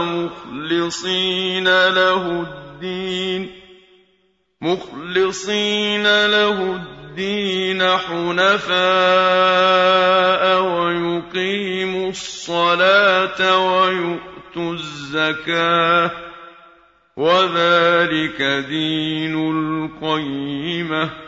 مخلصين له الدين مخلصين له الدين حنفاء ويقيموا الصلاة ويؤتوا الزكاة وذلك دين القيمة.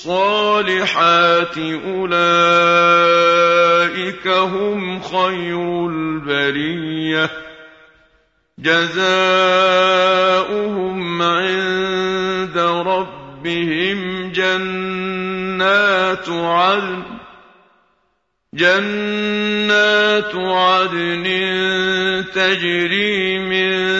الصالحات أولئك هم خير البرية. جزاؤهم عند ربهم جنات عدن جنات عدن تجري من